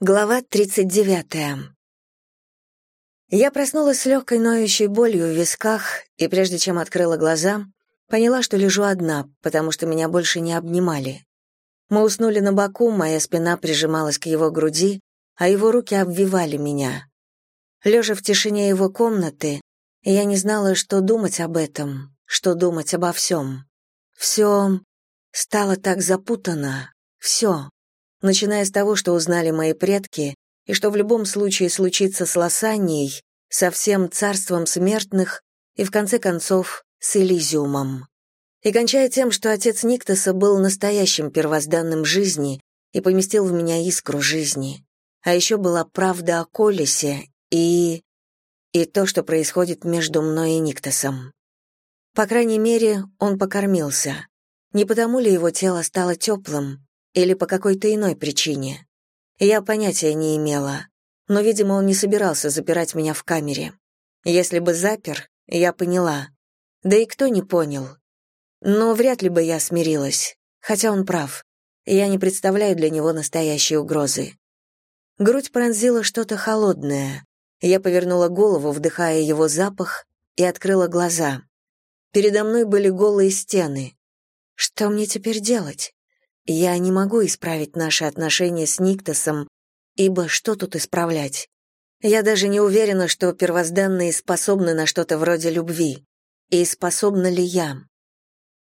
Глава 39. Я проснулась с легкой ноющей болью в висках, и прежде чем открыла глаза, поняла, что лежу одна, потому что меня больше не обнимали. Мы уснули на боку, моя спина прижималась к его груди, а его руки обвивали меня. Лежа в тишине его комнаты, я не знала, что думать об этом, что думать обо всем. Все стало так запутано, все начиная с того, что узнали мои предки, и что в любом случае случится с Лосанией, со всем царством смертных и, в конце концов, с Элизиумом. И кончая тем, что отец Никтоса был настоящим первозданным жизни и поместил в меня искру жизни. А еще была правда о Колесе и... и то, что происходит между мной и Никтосом. По крайней мере, он покормился. Не потому ли его тело стало теплым, или по какой-то иной причине. Я понятия не имела, но, видимо, он не собирался запирать меня в камере. Если бы запер, я поняла. Да и кто не понял. Но вряд ли бы я смирилась, хотя он прав. Я не представляю для него настоящей угрозы. Грудь пронзила что-то холодное. Я повернула голову, вдыхая его запах, и открыла глаза. Передо мной были голые стены. Что мне теперь делать? Я не могу исправить наши отношения с Никтосом, ибо что тут исправлять? Я даже не уверена, что первозданные способны на что-то вроде любви. И способна ли я?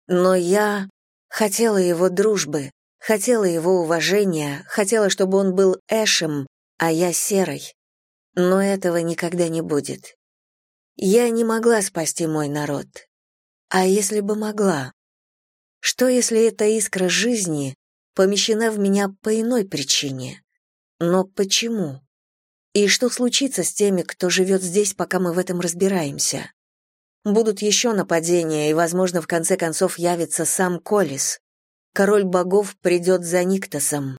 Но я хотела его дружбы, хотела его уважения, хотела, чтобы он был Эшем, а я Серой. Но этого никогда не будет. Я не могла спасти мой народ. А если бы могла? Что, если эта искра жизни помещена в меня по иной причине? Но почему? И что случится с теми, кто живет здесь, пока мы в этом разбираемся? Будут еще нападения, и, возможно, в конце концов явится сам Колис. Король богов придет за Никтосом.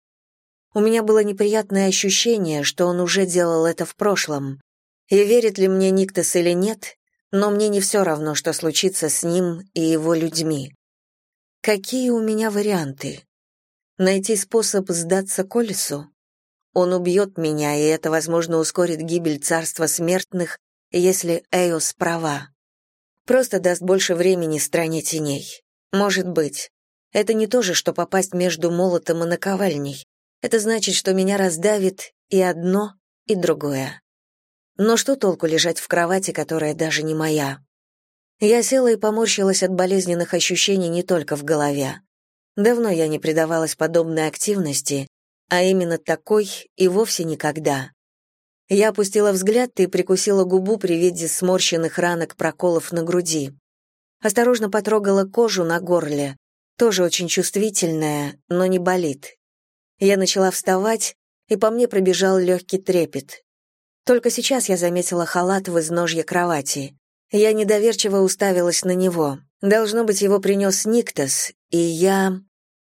У меня было неприятное ощущение, что он уже делал это в прошлом. И верит ли мне Никтос или нет, но мне не все равно, что случится с ним и его людьми. Какие у меня варианты? Найти способ сдаться Колесу? Он убьет меня, и это, возможно, ускорит гибель царства смертных, если Эос права. Просто даст больше времени стране теней. Может быть. Это не то же, что попасть между молотом и наковальней. Это значит, что меня раздавит и одно, и другое. Но что толку лежать в кровати, которая даже не моя? Я села и поморщилась от болезненных ощущений не только в голове. Давно я не предавалась подобной активности, а именно такой и вовсе никогда. Я опустила взгляд и прикусила губу при виде сморщенных ранок проколов на груди. Осторожно потрогала кожу на горле, тоже очень чувствительная, но не болит. Я начала вставать, и по мне пробежал легкий трепет. Только сейчас я заметила халат в изножье кровати. Я недоверчиво уставилась на него. Должно быть, его принес Никтос, и я...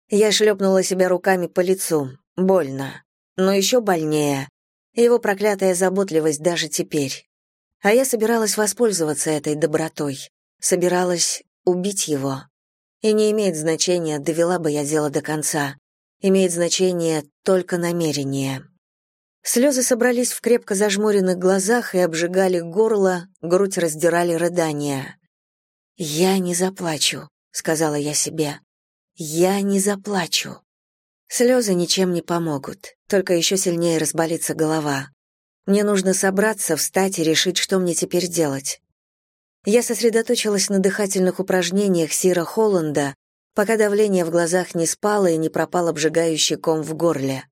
Я шлепнула себя руками по лицу. Больно. Но еще больнее. Его проклятая заботливость даже теперь. А я собиралась воспользоваться этой добротой. Собиралась убить его. И не имеет значения, довела бы я дело до конца. Имеет значение только намерение. Слезы собрались в крепко зажмуренных глазах и обжигали горло, грудь раздирали рыдания. «Я не заплачу», — сказала я себе. «Я не заплачу». Слезы ничем не помогут, только еще сильнее разболится голова. Мне нужно собраться, встать и решить, что мне теперь делать. Я сосредоточилась на дыхательных упражнениях Сира Холланда, пока давление в глазах не спало и не пропал обжигающий ком в горле.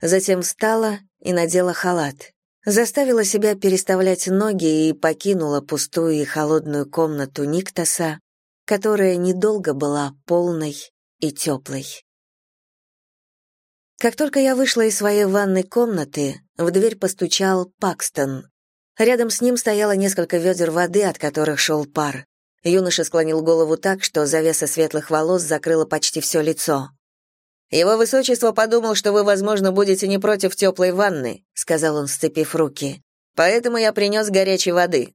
Затем встала и надела халат. Заставила себя переставлять ноги и покинула пустую и холодную комнату Никтоса, которая недолго была полной и теплой. Как только я вышла из своей ванной комнаты, в дверь постучал Пакстон. Рядом с ним стояло несколько ведер воды, от которых шел пар. Юноша склонил голову так, что завеса светлых волос закрыла почти все лицо. «Его высочество подумал, что вы, возможно, будете не против теплой ванны», сказал он, сцепив руки. «Поэтому я принес горячей воды».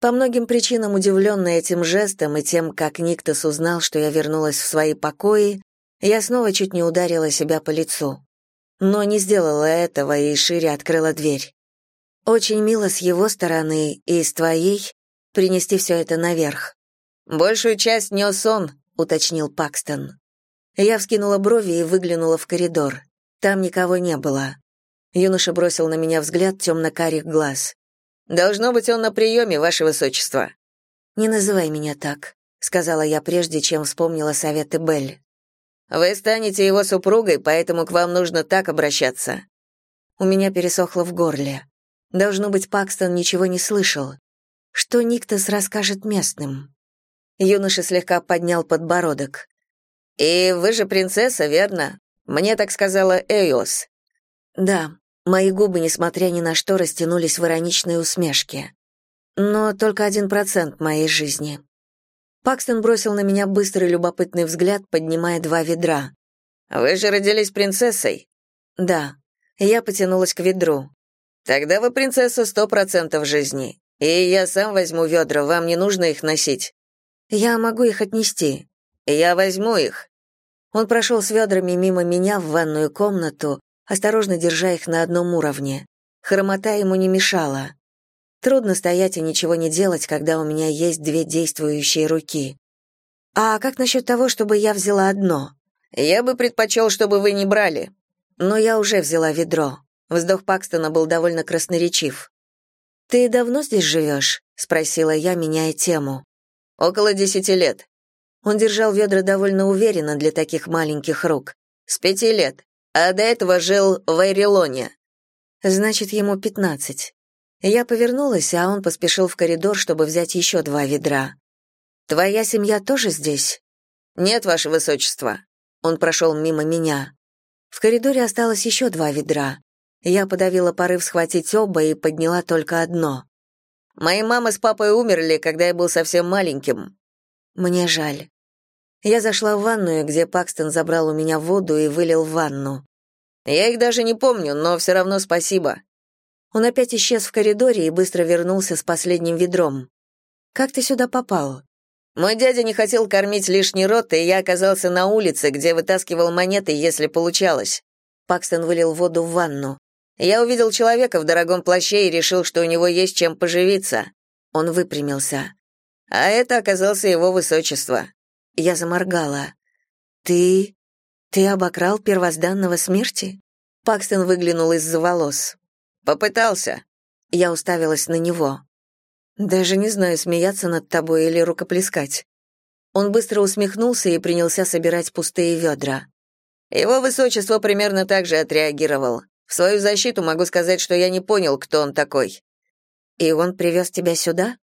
По многим причинам, удивленный этим жестом и тем, как Никтос узнал, что я вернулась в свои покои, я снова чуть не ударила себя по лицу. но не сделала этого и шире открыла дверь. Очень мило с его стороны и с твоей принести все это наверх. Большую часть нес он, уточнил Пакстон. Я вскинула брови и выглянула в коридор. Там никого не было. Юноша бросил на меня взгляд темно-карих глаз. «Должно быть, он на приеме, ваше высочество». «Не называй меня так», — сказала я прежде, чем вспомнила советы Белль. «Вы станете его супругой, поэтому к вам нужно так обращаться». У меня пересохло в горле. Должно быть, Пакстон ничего не слышал. Что Никтос расскажет местным? Юноша слегка поднял подбородок. «И вы же принцесса, верно? Мне так сказала Эйос». «Да, мои губы, несмотря ни на что, растянулись в ироничной усмешке. Но только один процент моей жизни». Пакстон бросил на меня быстрый любопытный взгляд, поднимая два ведра. «Вы же родились принцессой?» «Да». Я потянулась к ведру. «Тогда вы принцесса сто процентов жизни. И я сам возьму ведра, вам не нужно их носить». «Я могу их отнести». «Я возьму их. Он прошел с ведрами мимо меня в ванную комнату, осторожно держа их на одном уровне. Хромота ему не мешала. Трудно стоять и ничего не делать, когда у меня есть две действующие руки. А как насчет того, чтобы я взяла одно? Я бы предпочел, чтобы вы не брали. Но я уже взяла ведро. Вздох Пакстона был довольно красноречив. «Ты давно здесь живешь?» — спросила я, меняя тему. «Около десяти лет. Он держал ведра довольно уверенно для таких маленьких рук. С пяти лет. А до этого жил в Айрелоне. Значит, ему пятнадцать. Я повернулась, а он поспешил в коридор, чтобы взять еще два ведра. «Твоя семья тоже здесь?» «Нет, ваше высочество». Он прошел мимо меня. В коридоре осталось еще два ведра. Я подавила порыв схватить оба и подняла только одно. «Мои мама с папой умерли, когда я был совсем маленьким. Мне жаль. Я зашла в ванную, где Пакстон забрал у меня воду и вылил в ванну. Я их даже не помню, но все равно спасибо. Он опять исчез в коридоре и быстро вернулся с последним ведром. Как ты сюда попал? Мой дядя не хотел кормить лишний рот, и я оказался на улице, где вытаскивал монеты, если получалось. Пакстон вылил воду в ванну. Я увидел человека в дорогом плаще и решил, что у него есть чем поживиться. Он выпрямился. А это оказался его высочество. Я заморгала. Ты... ты обокрал первозданного смерти? Пакстон выглянул из-за волос. Попытался. Я уставилась на него. Даже не знаю, смеяться над тобой или рукоплескать. Он быстро усмехнулся и принялся собирать пустые ведра. Его высочество примерно так же отреагировал. В свою защиту могу сказать, что я не понял, кто он такой. И он привез тебя сюда?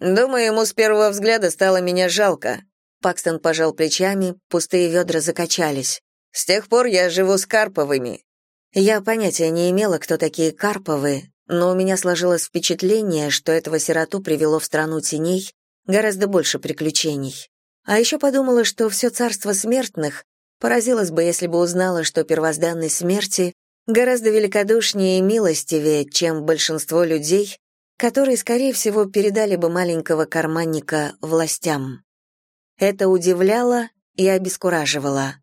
Думаю, ему с первого взгляда стало меня жалко. Пакстон пожал плечами, пустые ведра закачались. С тех пор я живу с Карповыми. Я понятия не имела, кто такие Карповы, но у меня сложилось впечатление, что этого сироту привело в страну теней гораздо больше приключений. А еще подумала, что все царство смертных поразилось бы, если бы узнала, что первозданной смерти гораздо великодушнее и милостивее, чем большинство людей, которые, скорее всего, передали бы маленького карманника властям. Это удивляло и обескураживало.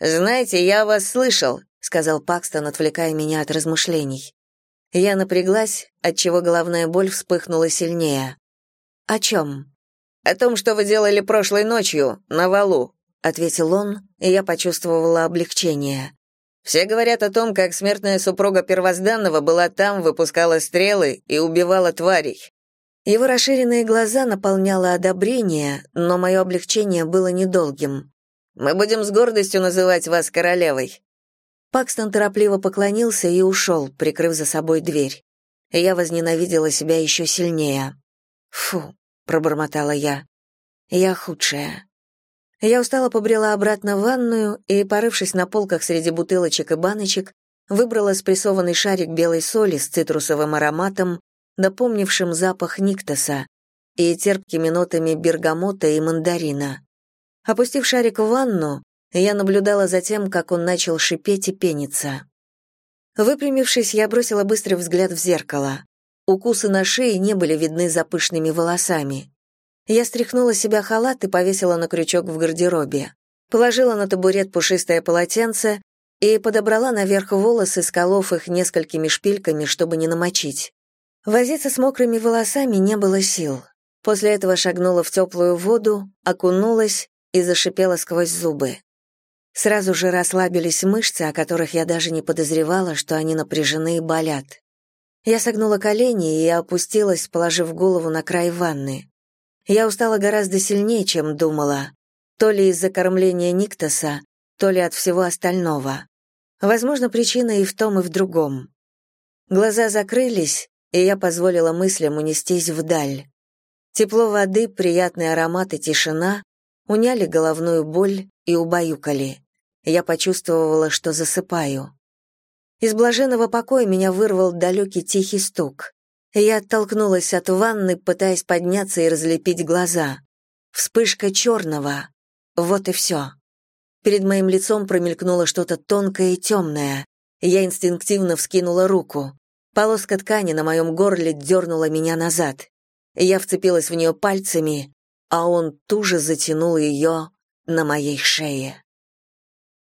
«Знаете, я вас слышал», — сказал Пакстон, отвлекая меня от размышлений. Я напряглась, отчего головная боль вспыхнула сильнее. «О чем?» «О том, что вы делали прошлой ночью, на валу», — ответил он, и я почувствовала облегчение. Все говорят о том, как смертная супруга первозданного была там, выпускала стрелы и убивала тварей. Его расширенные глаза наполняло одобрение, но мое облегчение было недолгим. «Мы будем с гордостью называть вас королевой». Пакстон торопливо поклонился и ушел, прикрыв за собой дверь. Я возненавидела себя еще сильнее. «Фу», — пробормотала я, — «я худшая». Я устало побрела обратно в ванную и, порывшись на полках среди бутылочек и баночек, выбрала спрессованный шарик белой соли с цитрусовым ароматом, напомнившим запах никтоса, и терпкими нотами бергамота и мандарина. Опустив шарик в ванну, я наблюдала за тем, как он начал шипеть и пениться. Выпрямившись, я бросила быстрый взгляд в зеркало. Укусы на шее не были видны за пышными волосами. Я стряхнула себя халат и повесила на крючок в гардеробе. Положила на табурет пушистое полотенце и подобрала наверх волосы, сколов их несколькими шпильками, чтобы не намочить. Возиться с мокрыми волосами не было сил. После этого шагнула в теплую воду, окунулась и зашипела сквозь зубы. Сразу же расслабились мышцы, о которых я даже не подозревала, что они напряжены и болят. Я согнула колени и опустилась, положив голову на край ванны. Я устала гораздо сильнее, чем думала, то ли из-за кормления Никтоса, то ли от всего остального. Возможно, причина и в том, и в другом. Глаза закрылись, и я позволила мыслям унестись вдаль. Тепло воды, приятный аромат и тишина уняли головную боль и убаюкали. Я почувствовала, что засыпаю. Из блаженного покоя меня вырвал далекий тихий стук. Я оттолкнулась от ванны, пытаясь подняться и разлепить глаза. Вспышка черного. Вот и все. Перед моим лицом промелькнуло что-то тонкое и темное. Я инстинктивно вскинула руку. Полоска ткани на моем горле дернула меня назад. Я вцепилась в нее пальцами, а он туже затянул ее на моей шее.